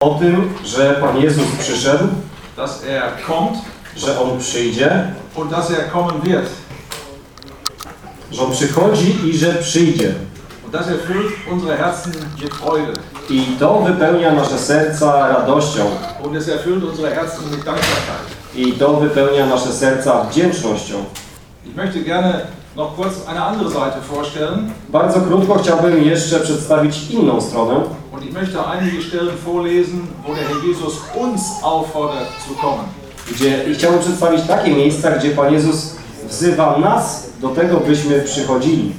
o tym, że Pan Jezus przyszedł, dass er kommt że On przyjdzie, und dass er kommen wird. że On przychodzi i że przyjdzie. Und das erfüllt unsere Herzen mit Freude. I to wypełnia nasze serca radością. Und es erfüllt unsere Herzen mit Dankbarkeit. I to wypełnia nasze serca wdzięcznością. Ich möchte gerne noch kurz eine andere Seite vorstellen. Bardzo krótko chciałbym jeszcze przedstawić inną stronę. Und ich möchte einige Stellen vorlesen, wo der Herr Jesus uns auffordert zu kommen. Gdzie, I chciałbym przedstawić takie miejsca, gdzie Pan Jezus wzywa nas do tego, byśmy przychodzili.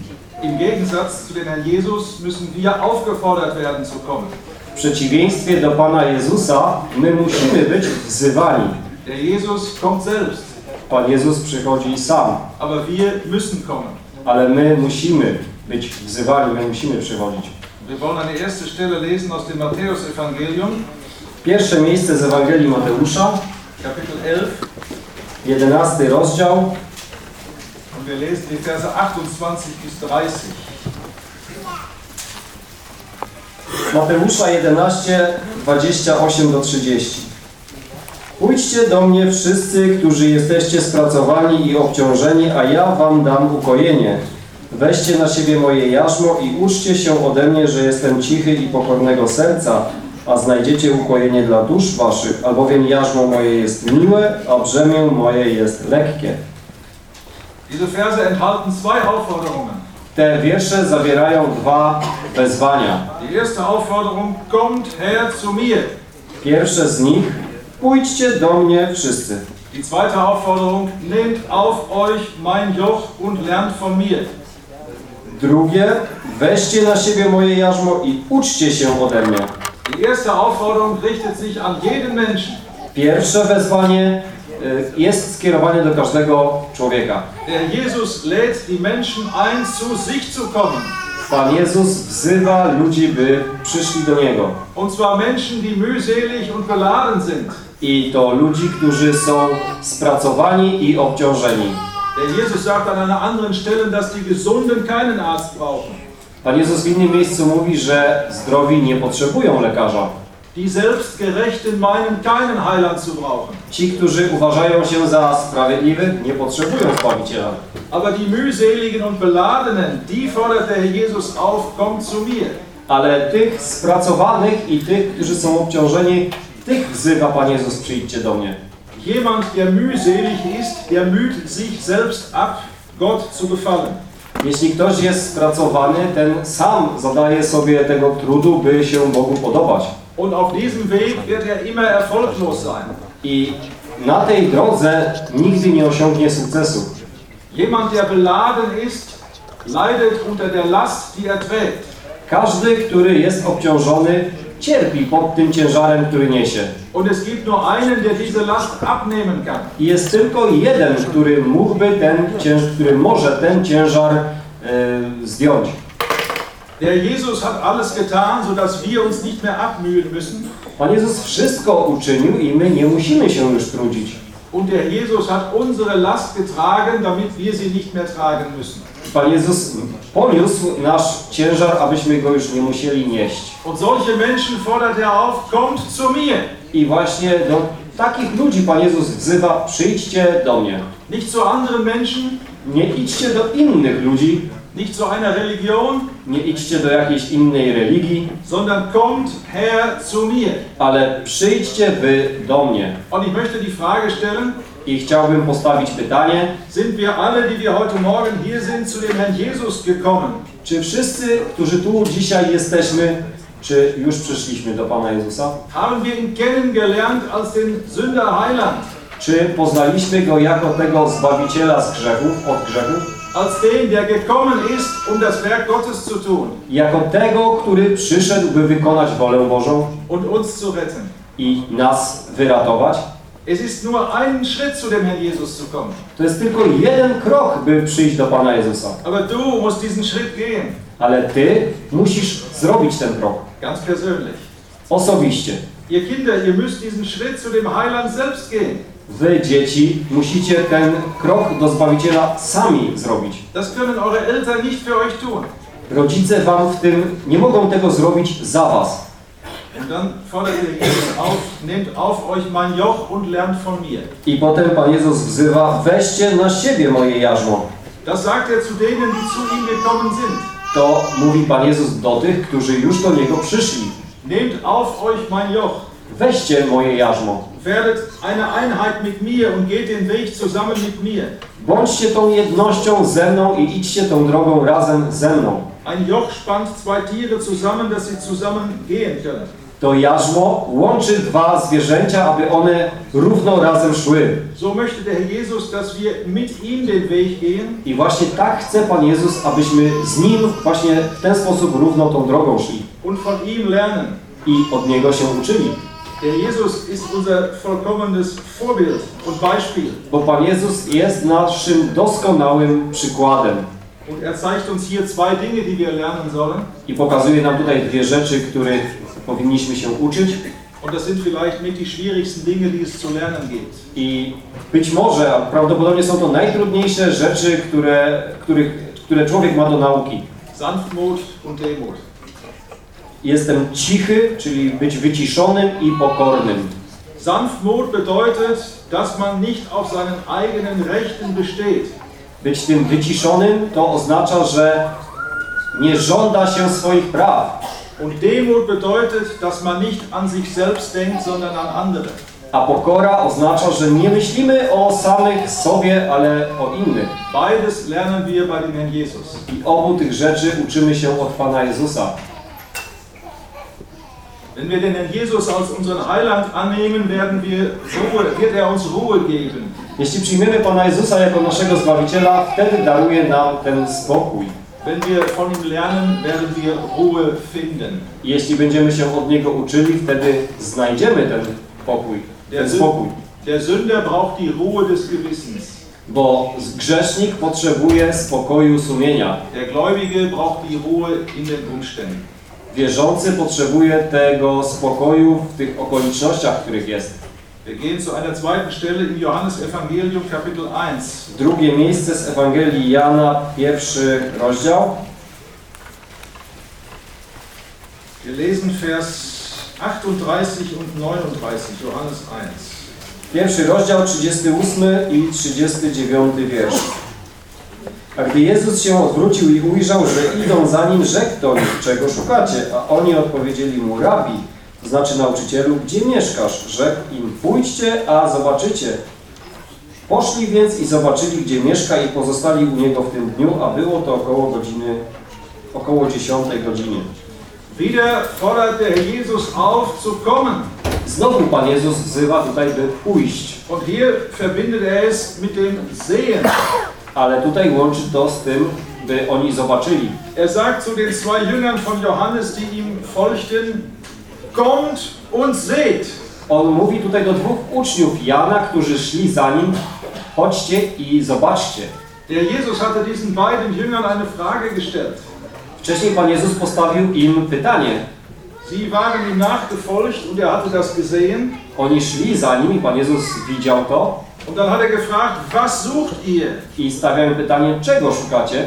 Im Gegensatz zu dem Herrn Jesus müssen wir aufgefordert werden zu kommen. W przeciwieństwie do Pana Jezusa, my musimy być wzywani. Der Jesus kommt selbst, Pan Jezus przychodzi sam, aber wir müssen kommen. ale my musimy być wzywani, my musimy przychodzić. Wir wollen eine erste Stelle lesen aus dem Matthäus-Evangelium, Pierwsze miejsce z Ewangelii Mateusza, Kapitel 11. 11 rozdział, Und wir lesen die Verse 28 bis 30. Mateusza 11, 28 do 30. Pójdźcie do mnie wszyscy, którzy jesteście spracowani i obciążeni, a ja wam dam ukojenie. Weźcie na siebie moje jarzmo i uczcie się ode mnie, że jestem cichy i pokornego serca, a znajdziecie ukojenie dla dusz waszych, albowiem jarzmo moje jest miłe, a brzemię moje jest lekkie. Diese Verse enthalten zwei Aufforderungen. Te wiersze zawierają dwa wezwania. Die erste Aufforderung, kommt her zu mir. Pierwsze z nich, pójdźcie do mnie wszyscy. Die zweite Aufforderung, nehmt auf euch mein Joch und lernt von mir. Drugie, weźcie na siebie moje jarzmo i uczcie się ode mnie. Die erste Aufforderung richtet sich an jeden Menschen. Pierwsze wezwanie y, jest skierowane do każdego człowieka. Der Jesus lädt die Menschen ein, zu sich zu kommen. Pan Jezus wzywa ludzi, by przyszli do Niego. Und zwar Menschen, die mühselig und beladen sind. I to ludzi, którzy są spracowani i obciążeni. Jesus sagt an einer anderen Stelle, dass die Gesunden keinen Arzt brauchen. Pan Jezus w innym miejscu mówi, że zdrowi nie potrzebują lekarza. Die Selbstgerechten meinen keinen Heiland zu brauchen. Ci, którzy uważają się za sprawiedliwych, nie potrzebują Zbawiciela. Aber die mühseligen und beladenen, die fordert der Jesus auf, kommt zu mir. Ale tych spracowanych i tych, którzy są obciążeni, tych wzywa Pan Jezus, przyjdźcie do mnie. Jemand, der mühselig ist, der müht sich selbst ab, Gott zu gefallen. Jeśli ktoś jest spracowany, ten sam zadaje sobie tego trudu, by się Bogu podobać. Und auf diesem Weg wird er immer erfolglos sein. I na tej drodze nigdy nie osiągnie sukcesu. Jemand, der beladen ist, leidet unter der Last, die er trägt. Każdy, który jest obciążony, cierpi pod tym ciężarem, który niesie. Und es gibt nur einen, der diese Last abnehmen kann. I jest tylko jeden, który mógłby ten cięż, który może ten ciężar e, zdjąć. Der Jesus hat alles getan, sodass wir uns nicht mehr abmühen müssen. Pan Jezus wszystko uczynił i my nie musimy się już trudzić. Und der Jesus hat unsere Last getragen, damit wir sie nicht mehr tragen müssen. Pan Jezus poniósł nasz ciężar, abyśmy go już nie musieli nieść. Und solche Menschen fordert er auf, kommt zu mir. I właśnie do takich ludzi Pan Jezus wzywa, przyjdźcie do mnie. Nicht zu anderen Menschen, Nie idźcie do innych ludzi, nicht zu einer Religion, nie idźcie do jakiejś innej religii, sondern kommt her zu mir. ale przyjdźcie wy do mnie. Und ich möchte die Frage stellen, I chciałbym postawić pytanie, sind wir alle, die wir heute Morgen hier sind, zu dem Herrn Jesus gekommen? czy wszyscy, którzy tu dzisiaj jesteśmy, czy już przyszliśmy do Pana Jezusa? Haben wir ihn kennengelernt als den Sünder-Heiland? Czy poznaliśmy Go jako tego Zbawiciela z grzechów, od grzechów? Als den, der gekommen ist, um das Werk Gottes zu tun Jako tego, który przyszedł, by wykonać wolę Bożą und uns zu retten? i nas wyratować? Es ist nur ein Schritt zu dem Herrn Jesus zu kommen. To jest tylko jeden krok, by przyjść do Pana Jezusa. Aber du musst diesen Schritt gehen, Ale Ty musisz zrobić ten krok. ganz persönlich. Osobiście. Ihr Kinder, ihr müsst diesen Schritt zu dem Heiland selbst gehen. Wy, dzieci, musicie ten krok do Zbawiciela sami zrobić. Das können eure Eltern nicht für euch tun. Rodzice wam w tym nie mogą tego zrobić za was. Und dann fordert er Jesus auf, nehmt auf euch mein Joch und lernt von mir. I potem Pan Jezus wzywa, weźcie na siebie moje jarzmo. Das sagt er zu denen, die zu ihm gekommen sind. To mówi Pan Jezus do tych, którzy już do Niego przyszli. Nehmt auf euch mein Joch. Weźcie moje jarzmo. Werdet eine Einheit mit mir und geht den Weg zusammen mit mir. Bądźcie tą jednością ze mną i idźcie tą drogą razem ze mną. Ein Joch spannt zwei Tiere zusammen, dass sie zusammen gehen können. To jarzmo łączy dwa zwierzęcia, aby one równo razem szły. So möchte der Herr Jesus, dass wir mit ihm den Weg gehen I właśnie tak chce Pan Jezus, abyśmy z Nim właśnie w ten sposób równo tą drogą szli und von ihm lernen. i od Niego się uczyli. Der Jesus ist unser vollkommenes Vorbild und Beispiel. Bo Pan Jezus jest naszym doskonałym przykładem. Und er zeigt uns hier zwei Dinge, die wir lernen sollen. I pokazuje nam tutaj dwie rzeczy, których powinniśmy się uczyć. Und das sind vielleicht mit die schwierigsten Dinge, die es zu lernen gibt. I być może, a prawdopodobnie są to najtrudniejsze rzeczy, które, których, które człowiek ma do nauki. Sanftmut und Demut. Jestem cichy, czyli być wyciszonym i pokornym. Sanftmut bedeutet, dass man nicht auf seinen eigenen Rechten besteht. Być tym wyciszonym to oznacza, że nie żąda się swoich praw. Und Demut bedeutet, dass man nicht an sich selbst denkt, sondern an andere. A pokora oznacza, że nie myślimy o samych sobie, ale o innych. Beides lernen wir bei dem Herrn Jesus. I obu tych rzeczy uczymy się od Pana Jezusa. Wenn wir den Herrn Jesus als unseren Heiland annehmen, werden wir Ruhe, wird er uns Ruhe geben. Jeśli przyjmiemy Pana Jezusa jako naszego Zbawiciela, wtedy daruje nam ten spokój. Wenn wir von ihm lernen, werden wir Ruhe finden. Jeśli będziemy się od Niego uczyli, wtedy znajdziemy ten pokój, ten spokój. Der Sünder braucht die Ruhe des Gewissens. Bo grzesznik potrzebuje spokoju sumienia. Der Gläubige braucht die Ruhe in den Umständen. Wierzący potrzebuje tego spokoju w tych okolicznościach, w których jest. Wir gehen zu einer zweiten Stelle im Johannesevangelium, Kapitel 1. Drugie miejsce z Ewangelii Jana, pierwszy rozdział. Wir lesen Vers 38 und 39, Johannes 1. Pierwszy rozdział, 38 i 39 wiersz. A gdy Jezus się odwrócił i ujrzał, że idą za nim, rzekł do nich, czego szukacie? A oni odpowiedzieli mu, rabi, znaczy nauczycielu, gdzie mieszkasz? Rzekł im, pójdźcie, a zobaczycie. Poszli więc i zobaczyli, gdzie mieszka i pozostali u niego w tym dniu, a było to około godziny, około 10 godziny. Wieder fordert der Herr Jesus auf zu kommen. Znowu Pan Jezus wzywa tutaj, by pójść. Und hier verbindet er es mit dem Sehen. Ale tutaj łączy to z tym, by oni zobaczyli. Er sagt zu den zwei Jüngern von Johannes, die ihm folgten, kommt und seht. On mówi tutaj do dwóch uczniów Jana, którzy szli za nim, chodźcie i zobaczcie. Der Jesus hatte diesen beiden Jüngern eine Frage gestellt. Wcześniej Pan Jezus postawił im pytanie. Sie waren ihm nachgefolgt und er hatte das gesehen. Oni szli za nim i Pan Jezus widział to Und dann hat er gefragt, was sucht ihr? i stawiają pytanie, czego szukacie?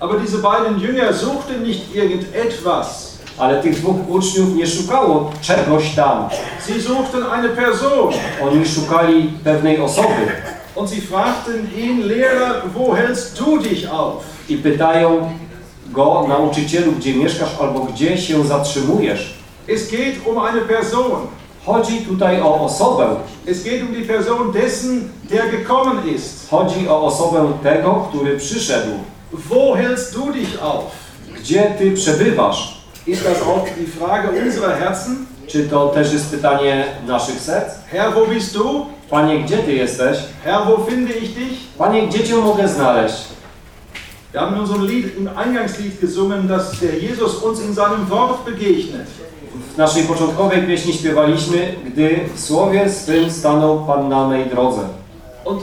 Aber diese beiden Jünger suchten nicht irgendetwas. Ale tych dwóch uczniów nie szukało czegoś tam. Sie suchten eine Person. Oni szukali pewnej osoby Und sie fragten ihn, Lehrer, wo hältst du dich auf? i pytają go, nauczycielu, gdzie mieszkasz albo gdzie się zatrzymujesz. Es geht um eine Person. Chodzi tutaj o osobę. Es geht um die Person dessen, der gekommen ist. Chodzi o osobę tego, który przyszedł. Wo hältst du dich auf? Gdzie ty przebywasz? Ist das auch die Frage unserer Herzen? Czy to też jest pytanie naszych serc? Herr, wo bist du? Panie, gdzie ty jesteś? Herr, wo finde ich dich? Panie, gdzie cię mogę znaleźć? Wir haben in unserem Lied, im Eingangslied gesungen, dass der Jesus uns in seinem Wort begegnet. W naszej początkowej pieśni śpiewaliśmy, gdy w słowie swym stanął Pan na mej drodze. Und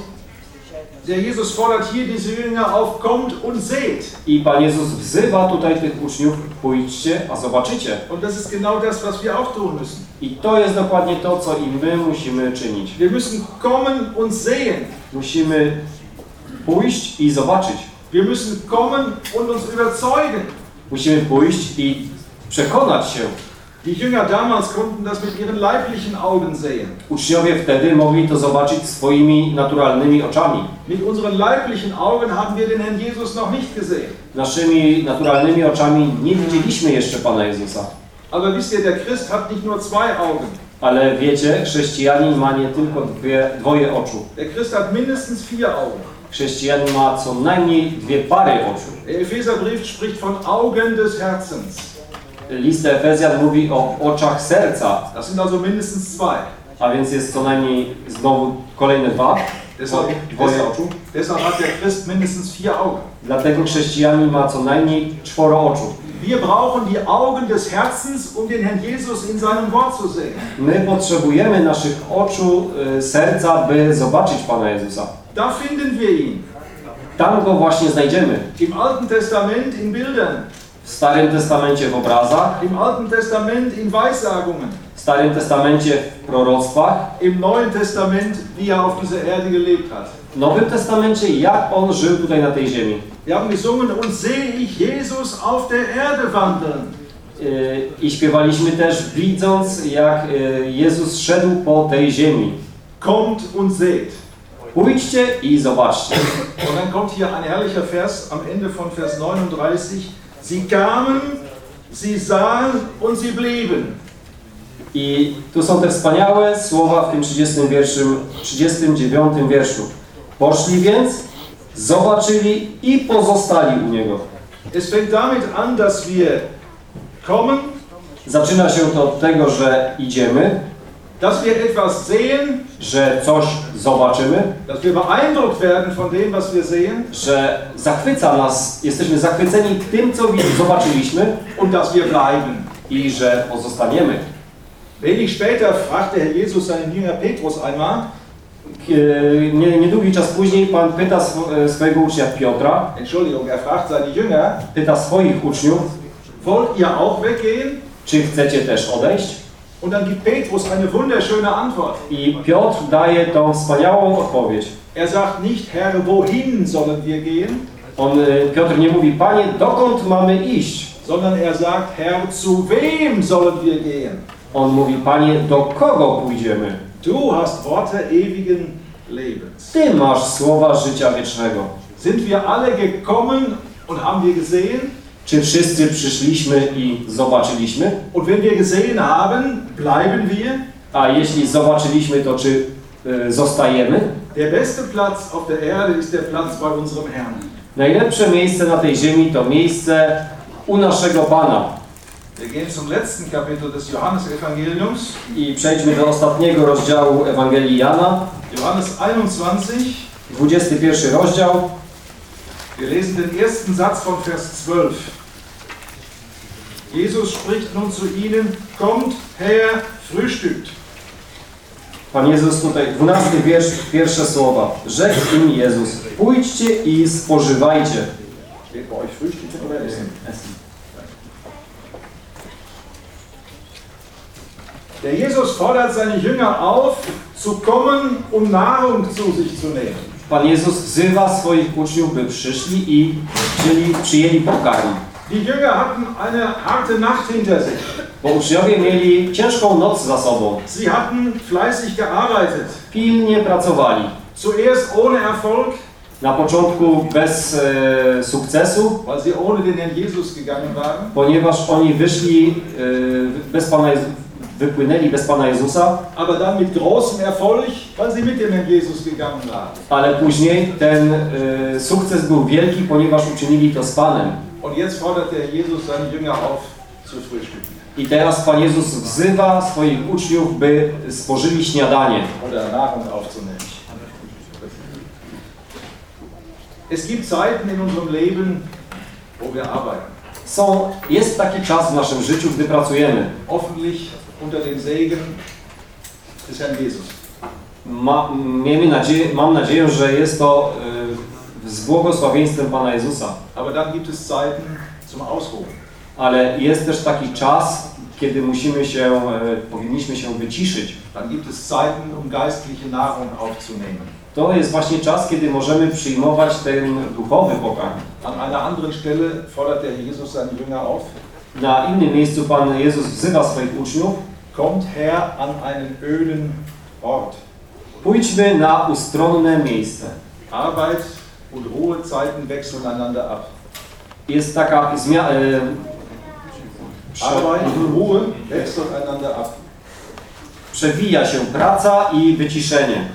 der Jesus fordert hier diese Jünger auf, kommt und seht. I Pan Jezus wzywa tutaj tych uczniów, pójdźcie, a zobaczycie. Und das ist genau das, was wir auch tun müssen. I to jest dokładnie to, co i my musimy czynić. Wir müssen kommen und sehen. Musimy pójść i zobaczyć. Wir müssen kommen und uns überzeugen. Musimy pójść i przekonać się. Die Jünger damals konnten das mit ihren leiblichen Augen sehen. Uczniowie wtedy mogli to zobaczyć swoimi naturalnymi oczami. Mit unseren leiblichen Augen haben wir den Herrn Jesus noch nicht gesehen. Naszymi naturalnymi oczami nie widzieliśmy jeszcze Pana Jezusa. Aber wisst ihr, der Christ hat nicht nur zwei Augen. Ale wiecie, chrześcijanin ma nie tylko dwie, dwoje oczu. Der Christ hat mindestens vier Augen. Chrześcijanin ma co najmniej dwie pary oczu. Der Epheserbrief spricht von Augen des Herzens. List Efezjan mówi o oczach serca, Das sind also mindestens zwei. a więc jest co najmniej znowu kolejne dwa, Deshalb, hat der Christ mindestens vier Augen. Dlatego chrześcijanin ma co najmniej czworo oczu. Wir brauchen die Augen des Herzens, um den Herrn Jesus in seinem Wort zu sehen. My potrzebujemy naszych oczu, y, serca, by zobaczyć Pana Jezusa. Da finden wir ihn. Tam go właśnie znajdziemy. Im Alten Testament in Bildern, W Starym Testamencie w obrazach, im Alten Testament in Weissagungen, w Starym Testamencie w proroctwach, im Neuen Testament, wie er auf dieser Erde gelebt hat. w Nowym Testamencie jak On żył tutaj na tej ziemi. Wir haben gesungen, und sehe ich Jesus auf der Erde wandeln. Y, I śpiewaliśmy też widząc jak y, Jezus szedł po tej ziemi. Kommt und seht. Pójdźcie i zobaczcie. Und dann kommt hier ein herrlicher Vers am Ende von Vers 39. Sie kamen, sie sahen und sie blieben. I tu są te wspaniałe słowa w tym 30 wierszu, 39 wierszu. Poszli więc, zobaczyli i pozostali u Niego. Es fängt damit an, dass wir kommen, Zaczyna się to od tego, że idziemy, dass wir etwas sehen, że coś zobaczymy, dass wir beeindruckt werden von dem, was wir sehen że zachwyca nas, jesteśmy zachwyceni tym, co zobaczyliśmy und dass wir bleiben. i że pozostaniemy. Wenig später fragte Herr Jesus seinen Jünger Petrus einmal, K- Nie, niedługi czas później Pan pyta e, swojego ucznia Piotra, Entschuldigung, er fragt seine Jünger, pyta swoich uczniów, wollt ihr auch weggehen? czy chcecie też odejść? Und dann gibt Petrus eine wunderschöne Antwort. I Piotr daje tą wspaniałą odpowiedź. Er sagt nicht, Herr, wohin sollen wir gehen? On, e, Piotr nie mówi, Panie, dokąd mamy iść? sondern er sagt, Herr, zu wem sollen wir gehen? On mówi, Panie, do kogo pójdziemy? Du hast Worte ewigen Lebens. Ty masz słowa życia wiecznego. Sind wir alle gekommen und haben wir gesehen? Czy wszyscy przyszliśmy i zobaczyliśmy? Und wenn wir gesehen haben, bleiben wir? A jeśli zobaczyliśmy, to czy e, zostajemy? Der beste Platz auf der Erde ist der Platz bei unserem Herrn. Najlepsze miejsce na tej ziemi to miejsce u naszego Pana. Wir gehen zum letzten Kapitel des Johannesevangeliums, I przejdźmy do ostatniego rozdziału Ewangelii Jana, Johannes 21. 21 rozdział. Wir lesen den ersten Satz von Vers 12. Jesus spricht nun zu ihnen, kommt her, frühstückt. Pan Jezus tutaj, 12 wiersz, pierwsze słowa. Rzekł im Jezus, pójdźcie i spożywajcie. Steht bei euch frühstücken oder essen? Der Jesus fordert seine Jünger auf, zu kommen, um Nahrung zu sich zu nehmen. Pan Jezus wzywa swoich uczniów, by przyszli i wzięli, przyjęli pokarm. Die Jünger hatten eine harte Nacht hinter sich. Bo uczniowie mieli ciężką noc za sobą. Sie hatten fleißig gearbeitet. Pilnie pracowali. Zuerst ohne Erfolg, Na początku bez e, sukcesu, weil sie ohne den Herrn Jesus gegangen waren. ponieważ oni wyszli e, bez Pana Jezu- wypłynęli bez Pana Jezusa, Aber dann mit großem Erfolg, weil sie mit dem Herrn Jesus gegangen waren. ale później ten e, sukces był wielki, ponieważ uczynili to z Panem. Und jetzt fordert der Jesus seine Jünger auf, zu frühstücken. I teraz Pan Jezus wzywa swoich uczniów, by spożyli śniadanie. oder Nahrung aufzunehmen. Es gibt Zeiten in unserem Leben, wo wir arbeiten. Są, jest taki czas w naszym życiu, gdy pracujemy. Hoffentlich unter dem Segen des Herrn Jesus. Ma, miejmy nadzieję, mam nadzieję, że jest to e, z błogosławieństwem Pana Jezusa. Aber dann gibt es Zeiten zum Ausruhen. Ale jest też taki czas, kiedy musimy się, e, powinniśmy się wyciszyć. Dann gibt es Zeiten, um geistliche Nahrung aufzunehmen. To jest właśnie czas, kiedy możemy przyjmować ten duchowy pokarm. An einer anderen Stelle fordert der Jesus seine Jünger auf, Na innym miejscu Pan Jezus wzywa swoich uczniów, Kommt her an einen öden Ort. pójdźmy na ustronne miejsce. Arbeit und Ruhezeiten wechseln einander ab. Jest taka zmiana... E, Arbeit und Ruhe wechseln einander ab. przewija się praca i wyciszenie.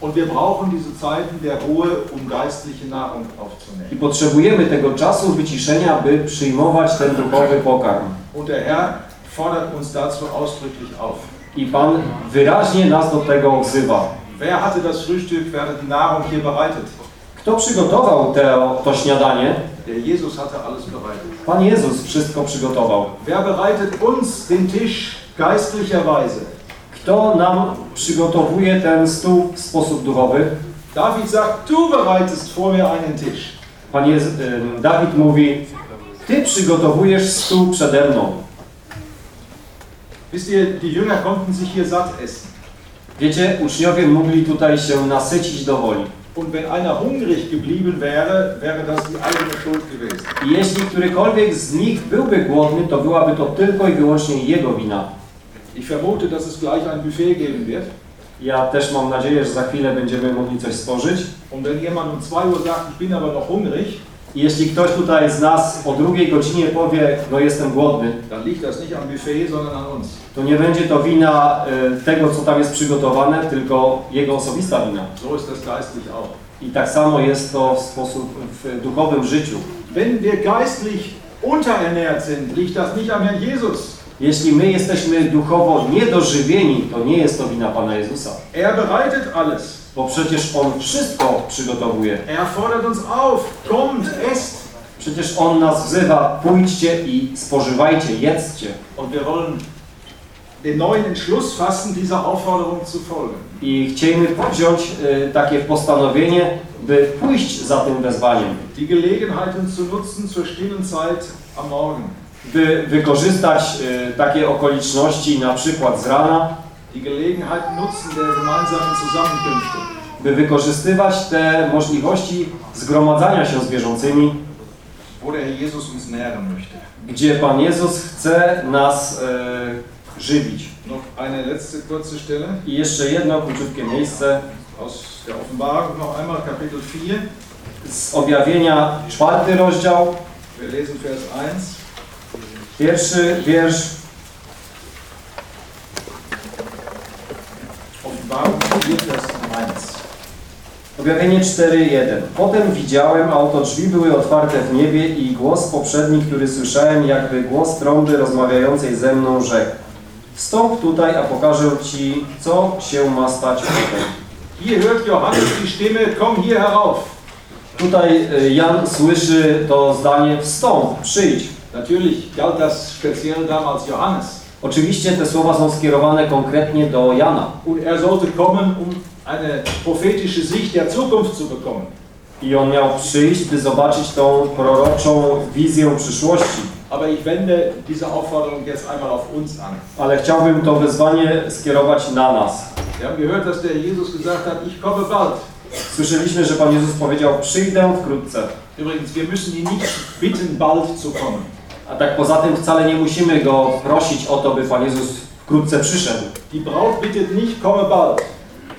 Und wir brauchen diese Zeiten der Ruhe, um geistliche Nahrung aufzunehmen. I potrzebujemy tego czasu wyciszenia, by przyjmować ten duchowy pokarm. Und der Herr fordert uns dazu ausdrücklich auf. I Pan wyraźnie nas do tego wzywa. Wer hatte das Frühstück, wer hatte die Nahrung hier bereitet? Kto przygotował te, to śniadanie? Jesus hatte alles bereitet. Pan Jezus wszystko przygotował. Wer bereitet uns den Tisch geistlicherweise? Kto nam przygotowuje ten stół w sposób duchowy? David sagt, du bereitest vor mir einen Tisch. Pan ym, Dawid mówi, Ty przygotowujesz stół przede mną. Wisst ihr, die Jünger konnten sich hier satt essen. Wiecie, uczniowie mogli tutaj się nasycić do woli. Und wenn einer hungrig geblieben wäre, wäre das die eigene Schuld gewesen. I jeśli którykolwiek z nich byłby głodny, to byłaby to tylko i wyłącznie jego wina. Ich vermute, dass es gleich ein Buffet geben wird. Ja też mam nadzieję, że za chwilę będziemy mogli coś spożyć. Und wenn jemand um 2 Uhr sagt, ich bin aber noch hungrig, I jeśli ktoś tutaj z nas o drugiej godzinie powie, no jestem głodny, to nie będzie to wina y, tego, co tam jest przygotowane, tylko jego osobista wina. I tak samo jest to w sposób w duchowym życiu. Wenn wir geistlich unterernährt sind, liegt das nicht am Herrn Jesus. Jeśli my jesteśmy duchowo niedożywieni, to nie jest to wina Pana Jezusa. Er bereitet alles. Bo przecież On wszystko przygotowuje. Er fordert uns auf, kommt, esst. Przecież On nas wzywa, pójdźcie i spożywajcie, jedzcie. Und wir wollen den neuen Entschluss fassen, dieser Aufforderung zu folgen. I chcielibyśmy powziąć y, takie postanowienie, by pójść za tym wezwaniem. Die Gelegenheiten zu nutzen zur stillen Zeit am Morgen. By wykorzystać y, takie okoliczności, na przykład z rana, By wykorzystywać te możliwości zgromadzania się z wierzącymi, gdzie Pan Jezus chce nas y, żywić. I jeszcze jedno króciutkie miejsce aus der Offenbarung, noch einmal Kapitel 4. z objawienia, czwarty rozdział, Wir lesen Vers 1. pierwszy wiersz. Offenbarung 4, Vers 1. Objawienie 4.1. Potem widziałem, a oto drzwi były otwarte w niebie i głos poprzedni, który słyszałem, jakby głos trąby rozmawiającej ze mną rzekł. Wstąp tutaj, a pokażę Ci, co się ma stać potem. Hier hört Johannes die Stimme, komm hier herauf. Tutaj y, Jan słyszy to zdanie, wstąp, przyjdź. Natürlich galt das speziell damals Johannes. Oczywiście te słowa są skierowane konkretnie do Jana. Und er sollte kommen, um eine prophetische Sicht der Zukunft zu bekommen. I on miał przyjść, by zobaczyć tą proroczą wizję przyszłości. Aber ich wende diese Aufforderung jetzt einmal auf uns an. Ale chciałbym to wezwanie skierować na nas. Wir haben gehört, dass der Jesus gesagt hat, ich komme bald. Słyszeliśmy, że Pan Jezus powiedział, przyjdę wkrótce. Übrigens, wir müssen ihn nicht bitten, bald zu kommen. A tak poza tym wcale nie musimy Go prosić o to, by Pan Jezus wkrótce przyszedł. Die Braut bittet nicht, komme bald.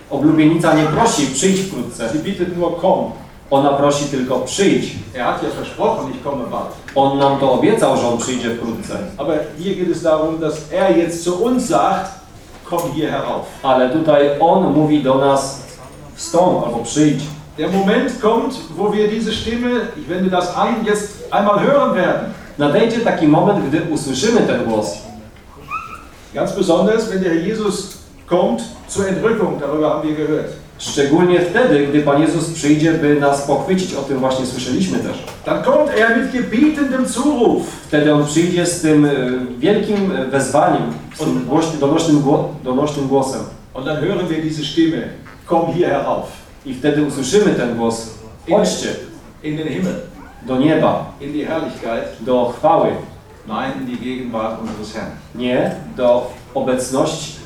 Oblubienica nie prosi, przyjdź wkrótce. Sie bittet nur, komm. Ona prosi tylko, przyjdź. Er hat ja versprochen, ich komme bald. On nam to obiecał, że On przyjdzie wkrótce. Aber hier geht es darum, dass er jetzt zu uns sagt, komm hier herauf. Ale tutaj On mówi do nas, wstąp albo przyjdź. Der Moment kommt, wo wir diese Stimme, ich wende das an, jetzt einmal hören werden. Nadejdzie taki moment, gdy usłyszymy ten głos. Ganz besonders, wenn der Jesus kommt zur Entrückung, darüber haben wir gehört. Szczególnie wtedy, gdy Pan Jezus przyjdzie, by nas pochwycić, o tym właśnie słyszeliśmy też. Dann kommt er mit gebietendem Zuruf. Wtedy On przyjdzie z tym e, wielkim e, wezwaniem, z tym głośnym, donośnym, donośnym głosem. Und dann hören wir diese Stimme, komm hier herauf. I wtedy usłyszymy ten głos. Chodźcie In den Himmel, do nieba, in die Herrlichkeit. do chwały. Nein, in die Gegenwart unseres Herrn. Nie do obecności,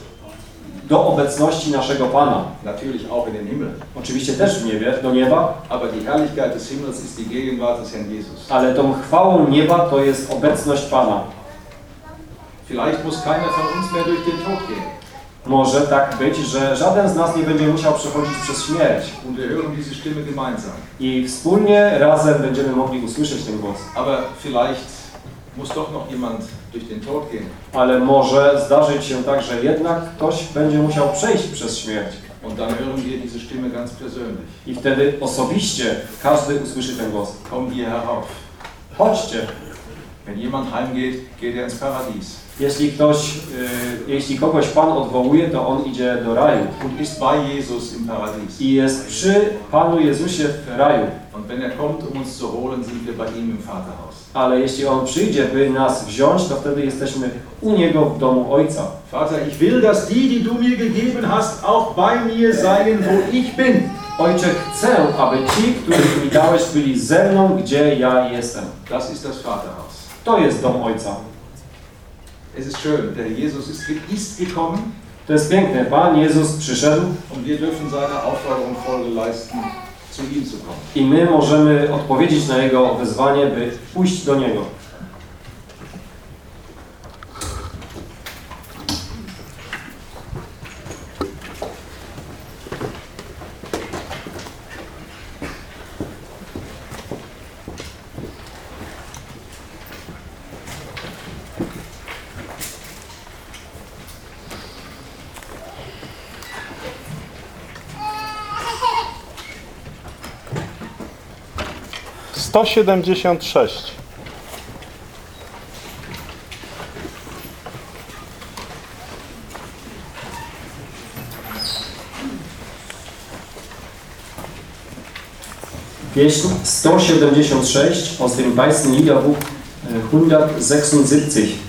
do obecności naszego Pana. Natürlich auch in den Himmel. Oczywiście też w niebie, do nieba, Aber die Herrlichkeit des Himmels ist die Gegenwart des Herrn Jesus. ale tą chwałą nieba to jest obecność Pana. Vielleicht muss keiner von uns mehr durch den Tod gehen. Może tak być, że żaden z nas nie będzie musiał przechodzić przez śmierć Und wir hören diese Stimme gemeinsam. i wspólnie razem będziemy mogli usłyszeć ten głos. Aber vielleicht muss doch noch jemand durch den Tod gehen. Ale może zdarzyć się tak, że jednak ktoś będzie musiał przejść przez śmierć Und dann hören wir diese Stimme ganz persönlich. i wtedy osobiście każdy usłyszy ten głos. Komm hier herauf. Chodźcie. Wenn jemand heimgeht, geht er ins Paradies Jeśli ktoś, y, jeśli kogoś Pan odwołuje, to on idzie do raju und ist bei Jesus im Paradies. i jest przy Panu Jezusie w raju. Und wenn er kommt, um uns zu holen, sind wir bei ihm im Vaterhaus. Ale jeśli On przyjdzie, by nas wziąć, to wtedy jesteśmy u Niego w domu Ojca. Vater, ich will, dass die, die du mir gegeben hast, auch bei mir seien, wo ich bin. Ojcze, chcę, aby ci, których mi dałeś, byli ze mną, gdzie ja jestem. Das ist das Vaterhaus. To jest dom Ojca. Es ist schön, der Jesus ist, ist gekommen To jest piękne. Pan Jezus przyszedł und wir dürfen seiner Aufforderung Folge leisten, zu ihm zu kommen. i my możemy odpowiedzieć na Jego wezwanie, by pójść do Niego. Sto siedemdziesiąt sześć. Pieśń 176 aus dem Weißen Liederbuch äh, 176.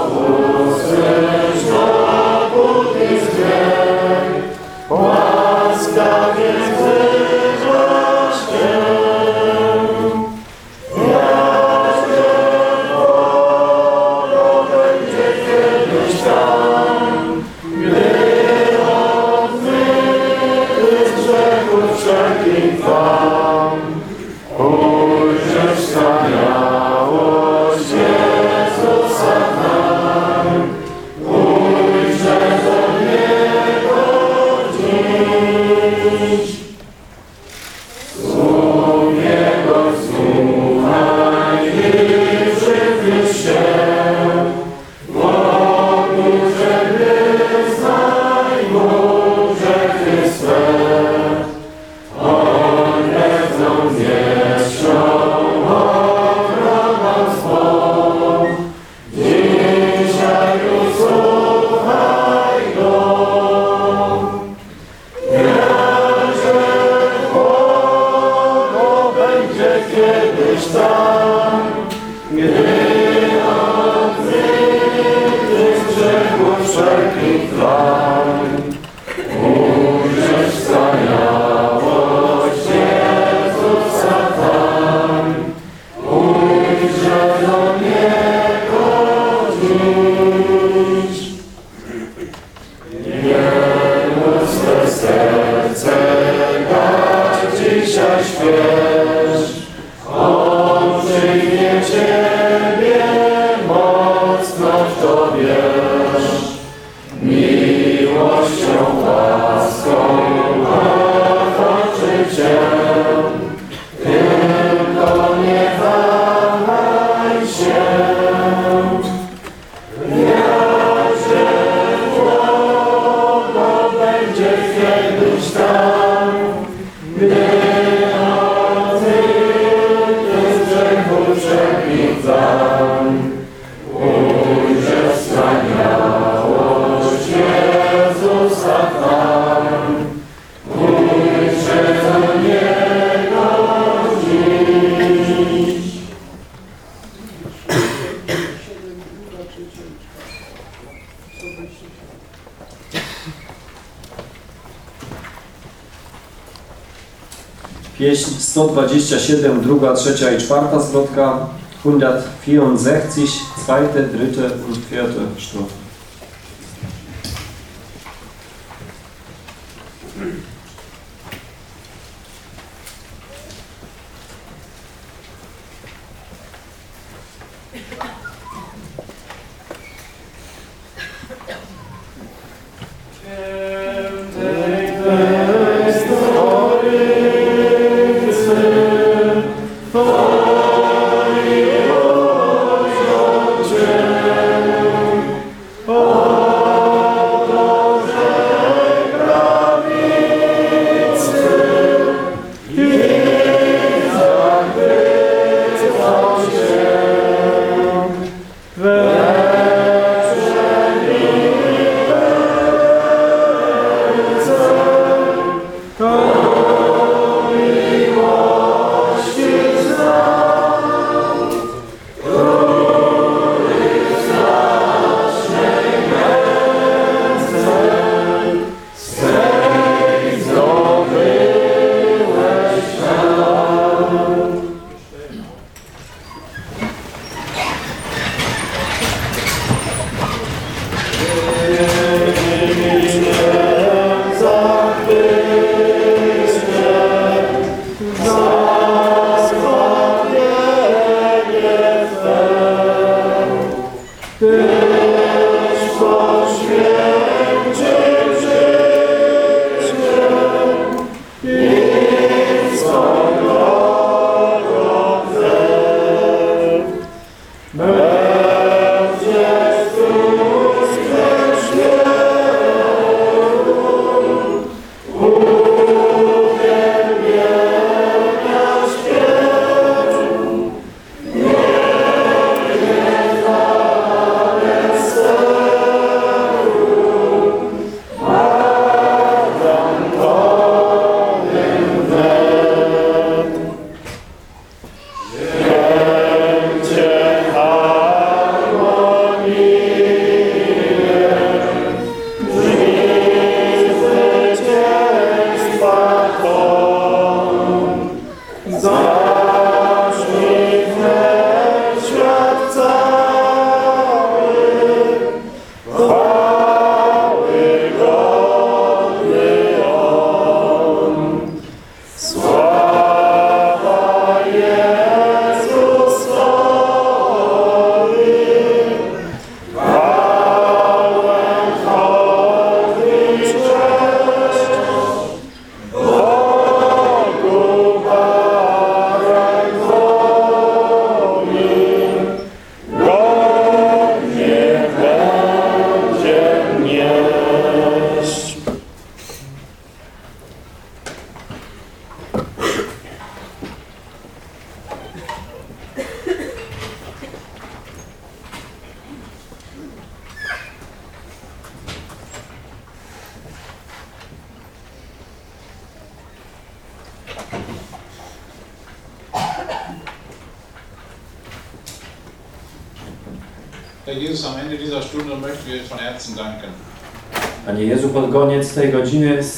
Jezusa 127, druga, trzecia i czwarta zwrotka. 164, zweite, dritte und vierte Strophe. Herr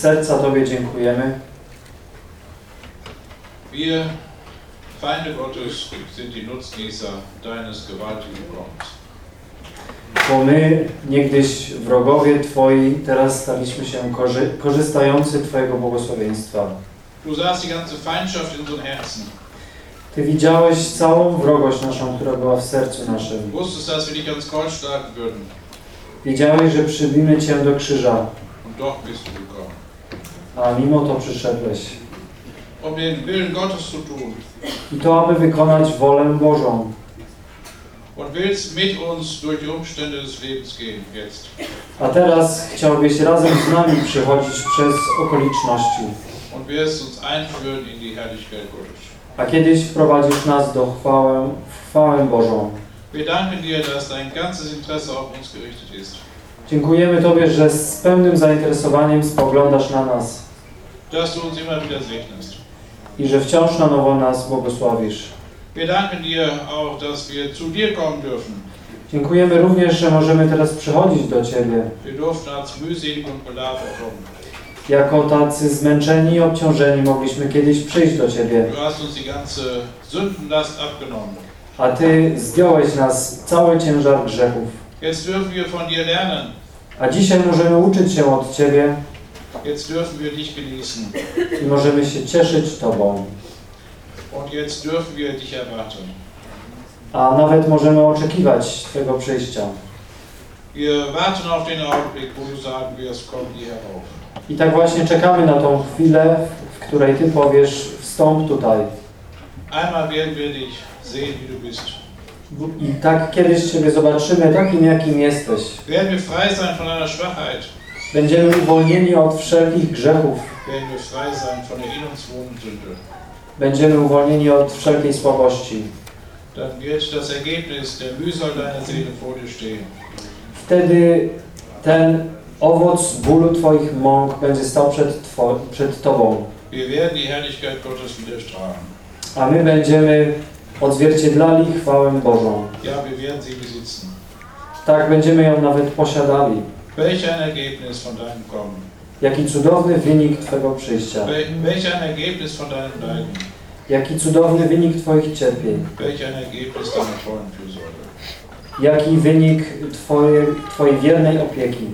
serca Tobie dziękujemy. Wir, Feinde Gottes, sind die Nutznießer deines gewaltigen. Bo my, niegdyś wrogowie Twoi, teraz staliśmy się korzy korzystający Twojego błogosławieństwa. Du sahst die ganze Feindschaft in unseren Herzen. Ty widziałeś całą wrogość naszą, która była w sercu naszym. Wusstest, dass wir dich ans Kreuz schlagen würden. Wiedziałeś, że przybimy Cię do krzyża, Und doch bist du gekommen. A mimo to przyszedłeś. Den Willen Gottes zu tun. I to, aby wykonać wolę Bożą. Und willst mit uns durch die Umstände des Lebens gehen, jetzt. A teraz chciałbyś razem z nami przychodzić przez okoliczności. Und wirst uns einführen in die Herrlichkeit Gottes. A kiedyś wprowadzisz nas do chwałę, w chwałę Bożą. Wir danken dir, dass dein ganzes Interesse auf uns gerichtet ist. Dziękujemy Tobie, że z pełnym zainteresowaniem spoglądasz na nas Dass du uns immer wieder segnest. i że wciąż na nowo nas błogosławisz. Wir danken dir auch, dass wir zu dir kommen dürfen. Dziękujemy również, że możemy teraz przychodzić do Ciebie. Wir durften als mühselig und beladen kommen. Jako tacy zmęczeni i obciążeni mogliśmy kiedyś przyjść do Ciebie, Du hast uns die ganze Sündenlast abgenommen. a Ty zdjąłeś nas cały ciężar grzechów. Jetzt dürfen wir von dir lernen. A dzisiaj możemy uczyć się od Ciebie Jetzt dürfen wir dich genießen. i możemy się cieszyć Tobą. Und jetzt dürfen wir dich erwarten. A nawet możemy oczekiwać Twojego przyjścia. Wir warten auf den Augenblick, wo du sagen wirst, komm hier herauf. I tak właśnie czekamy na tą chwilę, w której Ty powiesz, wstąp tutaj. Einmal werden wir dich sehen, wie du bist. I tak kiedyś Ciebie zobaczymy takim, jakim jesteś. Werden wir frei sein von einer Schwachheit. Będziemy uwolnieni od wszelkich grzechów. Werden wir frei sein von der in uns wohnenden Sünde. Będziemy uwolnieni od wszelkiej słabości. Dann wird das Ergebnis der Mühsal deiner Seele vor dir stehen. Wtedy ten owoc bólu Twoich mąk będzie stał przed, przed Tobą. Wir werden die Herrlichkeit Gottes wieder strahlen. A my będziemy odzwierciedlali chwałę Bożą. Tak, będziemy ją nawet posiadali. Jaki cudowny wynik Twego przyjścia. Jaki cudowny wynik Twoich cierpień. Jaki wynik Twojej, Twojej wiernej opieki.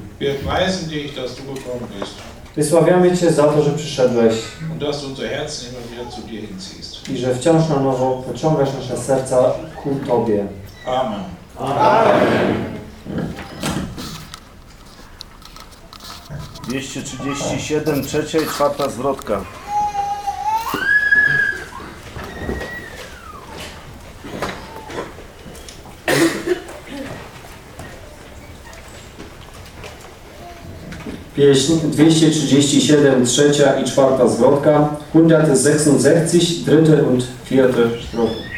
Wysławiamy Cię za to, że przyszedłeś und dass du unser Herzen immer wieder zu dir hinziehst. I że wciąż na nowo pociągasz nasze serca ku Tobie. Amen. Trzydzieści siedem, trzecia i czwarta zwrotka. Pieśń 237, trzecia i czwarta zwrotka, 166, dritte und vierte Strophe.